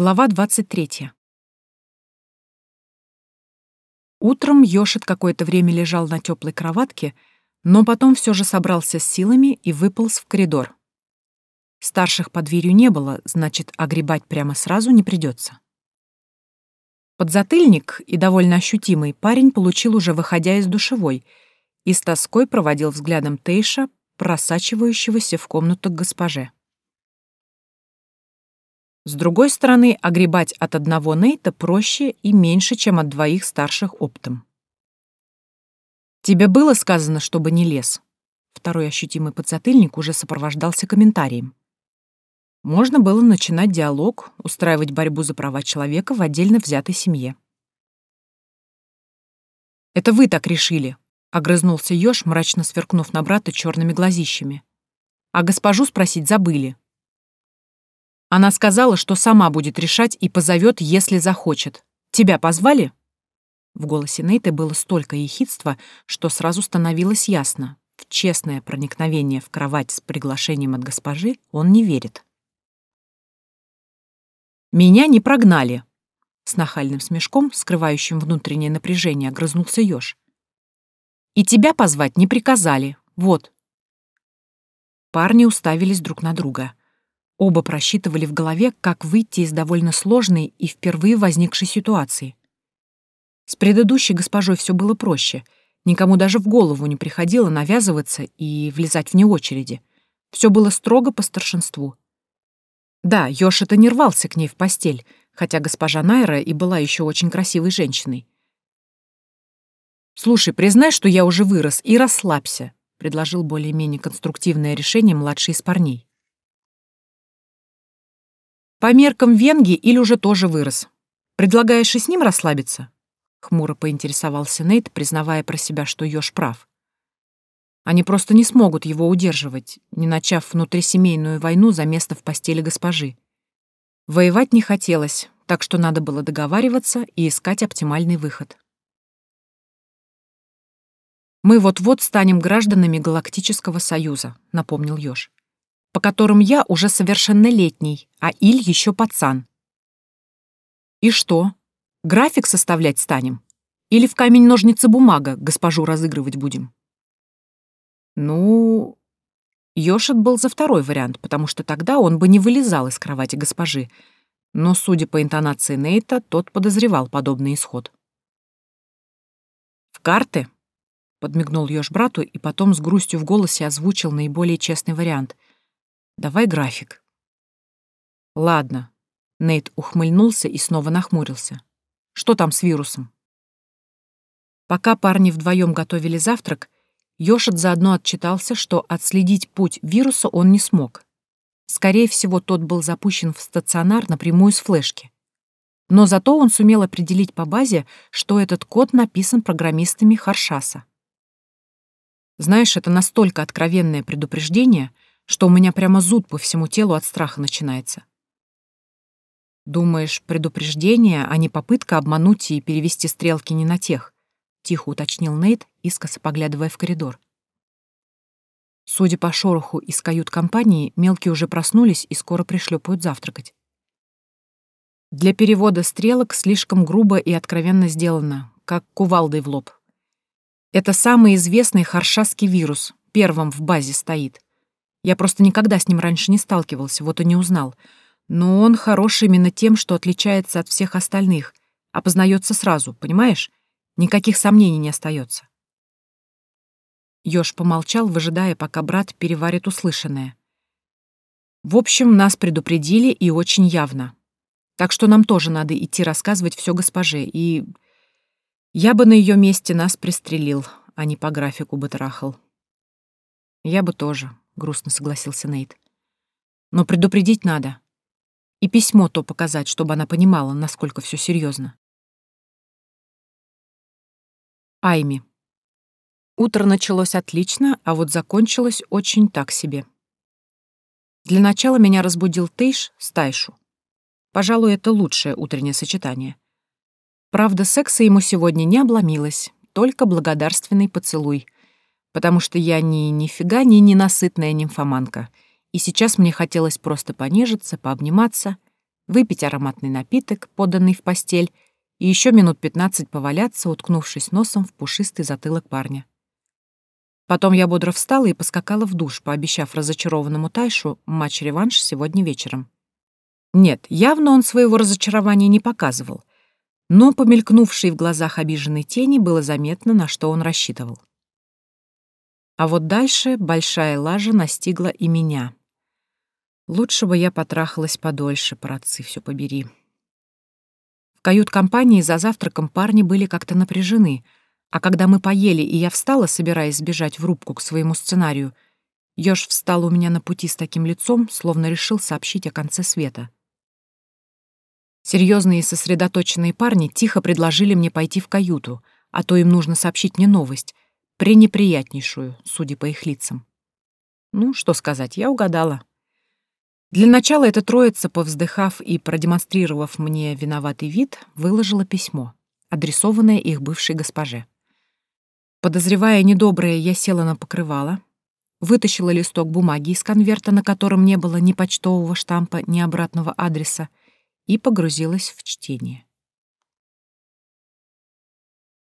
Глава 23. Утром Йошит какое-то время лежал на теплой кроватке, но потом все же собрался с силами и выполз в коридор. Старших под дверью не было, значит, огребать прямо сразу не придется. Подзатыльник и довольно ощутимый парень получил уже выходя из душевой и с тоской проводил взглядом Тейша, просачивающегося в комнату к госпоже. С другой стороны, огребать от одного Нейта проще и меньше, чем от двоих старших оптом. «Тебе было сказано, чтобы не лез?» Второй ощутимый подзатыльник уже сопровождался комментарием. Можно было начинать диалог, устраивать борьбу за права человека в отдельно взятой семье. «Это вы так решили», — огрызнулся Ёж, мрачно сверкнув на брата черными глазищами. «А госпожу спросить забыли. Она сказала, что сама будет решать и позовет, если захочет. Тебя позвали?» В голосе Нейты было столько ехидства, что сразу становилось ясно. В честное проникновение в кровать с приглашением от госпожи он не верит. «Меня не прогнали!» С нахальным смешком, скрывающим внутреннее напряжение, огрызнулся Ёж. «И тебя позвать не приказали. Вот». Парни уставились друг на друга. Оба просчитывали в голове, как выйти из довольно сложной и впервые возникшей ситуации. С предыдущей госпожой все было проще. Никому даже в голову не приходило навязываться и влезать вне очереди. Все было строго по старшинству. Да, Ёж-то не рвался к ней в постель, хотя госпожа Найра и была еще очень красивой женщиной. «Слушай, признай, что я уже вырос, и расслабься», — предложил более-менее конструктивное решение младший из парней. По меркам Венги или уже тоже вырос? Предлагаешь и с ним расслабиться? Хмуро поинтересовался Нейт, признавая про себя, что Ёж прав. Они просто не смогут его удерживать, не начав внутрисемейную войну за место в постели госпожи. Воевать не хотелось, так что надо было договариваться и искать оптимальный выход. «Мы вот-вот станем гражданами Галактического Союза», — напомнил Ёж по которым я уже совершеннолетний, а Иль еще пацан. И что? График составлять станем? Или в камень-ножницы-бумага госпожу разыгрывать будем? Ну, Йошит был за второй вариант, потому что тогда он бы не вылезал из кровати госпожи, но, судя по интонации Нейта, тот подозревал подобный исход. «В карты?» — подмигнул Ёж брату и потом с грустью в голосе озвучил наиболее честный вариант — Давай график. Ладно. Нейт ухмыльнулся и снова нахмурился. Что там с вирусом? Пока парни вдвоем готовили завтрак, Йошит заодно отчитался, что отследить путь вируса он не смог. Скорее всего, тот был запущен в стационар напрямую с флешки. Но зато он сумел определить по базе, что этот код написан программистами Харшаса. Знаешь, это настолько откровенное предупреждение — что у меня прямо зуд по всему телу от страха начинается. «Думаешь, предупреждение, а не попытка обмануть и перевести стрелки не на тех?» — тихо уточнил Нейт, искоса поглядывая в коридор. Судя по шороху из кают-компании, мелкие уже проснулись и скоро пришлепают завтракать. Для перевода стрелок слишком грубо и откровенно сделано, как кувалдой в лоб. Это самый известный харшасский вирус, первым в базе стоит. Я просто никогда с ним раньше не сталкивался, вот и не узнал. Но он хорош именно тем, что отличается от всех остальных, опознается сразу, понимаешь? Никаких сомнений не остается. Ёж помолчал, выжидая, пока брат переварит услышанное. В общем, нас предупредили и очень явно. Так что нам тоже надо идти рассказывать все госпоже, и... Я бы на ее месте нас пристрелил, а не по графику бы трахал. Я бы тоже, грустно согласился Нейт. Но предупредить надо. И письмо то показать, чтобы она понимала, насколько все серьезно. Айми. Утро началось отлично, а вот закончилось очень так себе. Для начала меня разбудил Тейш с Тайшу. Пожалуй, это лучшее утреннее сочетание. Правда, секса ему сегодня не обломилось, только благодарственный поцелуй — потому что я ни нифига не ненасытная нимфоманка, и сейчас мне хотелось просто понежиться, пообниматься, выпить ароматный напиток, поданный в постель, и еще минут пятнадцать поваляться, уткнувшись носом в пушистый затылок парня. Потом я бодро встала и поскакала в душ, пообещав разочарованному Тайшу матч-реванш сегодня вечером. Нет, явно он своего разочарования не показывал, но помелькнувшей в глазах обиженной тени было заметно, на что он рассчитывал. А вот дальше большая лажа настигла и меня. Лучше бы я потрахалась подольше, братцы, все побери. В кают-компании за завтраком парни были как-то напряжены, а когда мы поели, и я встала, собираясь сбежать в рубку к своему сценарию, Ёж встал у меня на пути с таким лицом, словно решил сообщить о конце света. Серьезные и сосредоточенные парни тихо предложили мне пойти в каюту, а то им нужно сообщить мне новость, пренеприятнейшую, судя по их лицам. Ну, что сказать, я угадала. Для начала эта троица, повздыхав и продемонстрировав мне виноватый вид, выложила письмо, адресованное их бывшей госпоже. Подозревая недоброе, я села на покрывало, вытащила листок бумаги из конверта, на котором не было ни почтового штампа, ни обратного адреса, и погрузилась в чтение.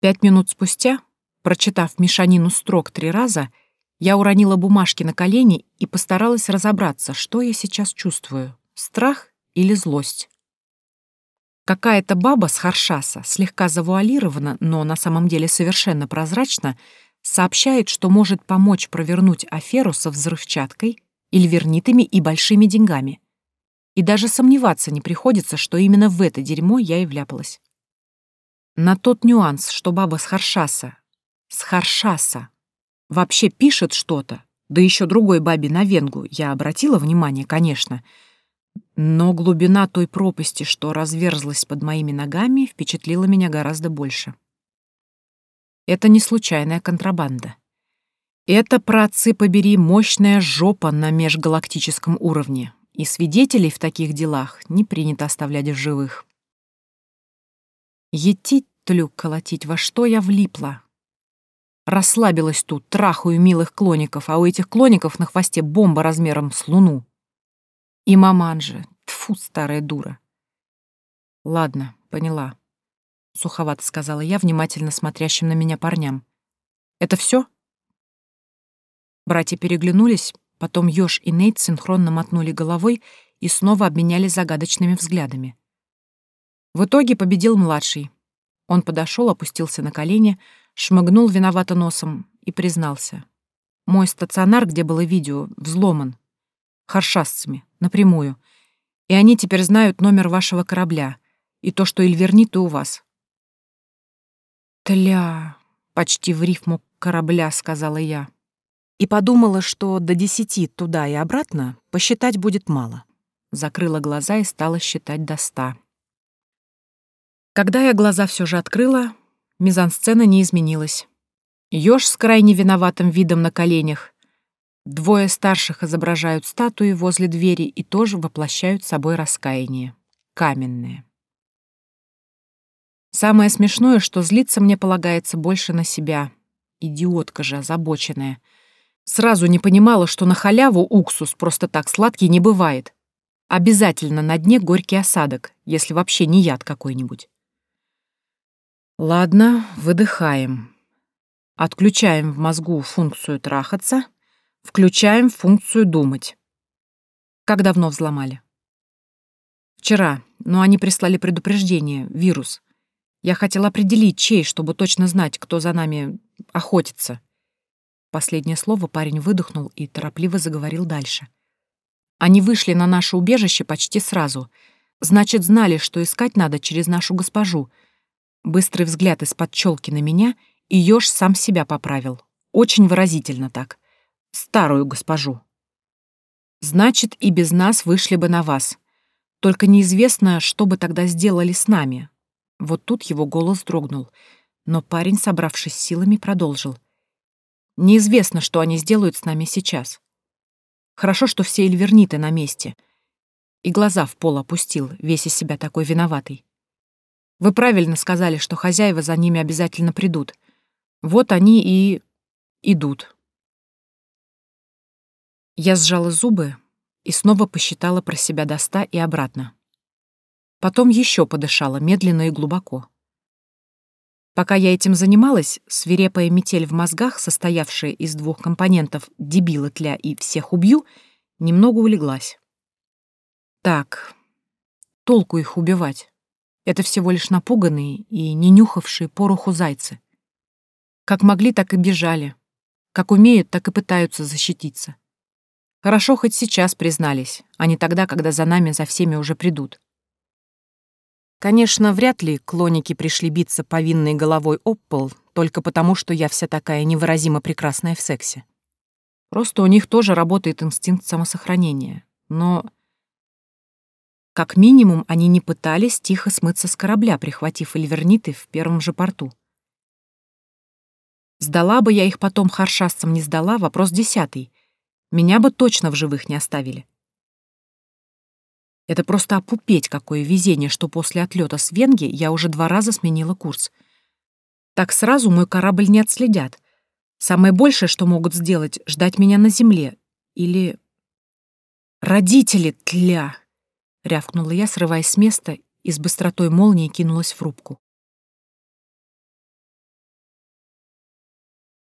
Пять минут спустя, прочитав мешанину строк три раза, я уронила бумажки на колени и постаралась разобраться, что я сейчас чувствую — страх или злость. Какая-то баба с Харшаса, слегка завуалирована, но на самом деле совершенно прозрачно, сообщает, что может помочь провернуть аферу со взрывчаткой, ильвернитами и большими деньгами. И даже сомневаться не приходится, что именно в это дерьмо я и вляпалась. На тот нюанс, что баба с Харшаса, с Харшаса, вообще пишет что-то, да еще другой бабе на венгу, я обратила внимание, конечно, но глубина той пропасти, что разверзлась под моими ногами, впечатлила меня гораздо больше. Это не случайная контрабанда. Это, праотцы побери, мощная жопа на межгалактическом уровне, и свидетелей в таких делах не принято оставлять в живых. Етить тлюк колотить, во что я влипла? Расслабилась тут, трахаю милых клоников, а у этих клоников на хвосте бомба размером с луну. И маман же, тфу, старая дура. Ладно, поняла. Суховато сказала я, внимательно смотрящим на меня парням. Это все? Братья переглянулись, Потом Ёж и Нейт синхронно мотнули головой и снова обменялись загадочными взглядами. В итоге победил младший. Он подошел, опустился на колени, шмыгнул виновато носом и признался. «Мой стационар, где было видео, взломан. Харшасцами, напрямую. И они теперь знают номер вашего корабля и то, что Эльверниты у вас». «Тля!» — почти в рифму корабля, сказала я и подумала, что до десяти туда и обратно посчитать будет мало. Закрыла глаза и стала считать до ста. Когда я глаза все же открыла, мизансцена не изменилась. Ёж с крайне виноватым видом на коленях. Двое старших изображают статуи возле двери и тоже воплощают собой раскаяние. Каменное. Самое смешное, что злиться мне полагается больше на себя. Идиотка же озабоченная — Сразу не понимала, что на халяву уксус просто так сладкий не бывает. Обязательно на дне горький осадок, если вообще не яд какой-нибудь. Ладно, выдыхаем. Отключаем в мозгу функцию трахаться, включаем функцию думать. Как давно взломали? Вчера, но они прислали предупреждение, вирус. Я хотела определить, чей, чтобы точно знать, кто за нами охотится. Последнее слово парень выдохнул и торопливо заговорил дальше. Они вышли на наше убежище почти сразу. Значит, знали, что искать надо через нашу госпожу. Быстрый взгляд из-под челки на меня, и Ёж сам себя поправил. Очень выразительно так. Старую госпожу. Значит, и без нас вышли бы на вас. Только неизвестно, что бы тогда сделали с нами. Вот тут его голос дрогнул. Но парень, собравшись силами, продолжил. Неизвестно, что они сделают с нами сейчас. Хорошо, что все эльверниты на месте. И глаза в пол опустил, весь из себя такой виноватый. Вы правильно сказали, что хозяева за ними обязательно придут. Вот они и... идут. Я сжала зубы и снова посчитала про себя до ста и обратно. Потом еще подышала медленно и глубоко. Пока я этим занималась, свирепая метель в мозгах, состоявшая из двух компонентов «дебила тля» и «всех убью», немного улеглась. Так, толку их убивать. Это всего лишь напуганные и не нюхавшие пороху зайцы. Как могли, так и бежали. Как умеют, так и пытаются защититься. Хорошо хоть сейчас признались, а не тогда, когда за нами, за всеми уже придут. Конечно, вряд ли клоники пришли биться повинной головой об пол только потому, что я вся такая невыразимо прекрасная в сексе. Просто у них тоже работает инстинкт самосохранения. Но... Как минимум, они не пытались тихо смыться с корабля, прихватив эльверниты в первом же порту. Сдала бы я их потом харшасцам не сдала, вопрос десятый. Меня бы точно в живых не оставили. Это просто опупеть какое везение, что после отлета с Венги я уже два раза сменила курс. Так сразу мой корабль не отследят. Самое большее, что могут сделать, ждать меня на земле. Или... «Родители, тля!» — рявкнула я, срываясь с места и с быстротой молнии кинулась в рубку.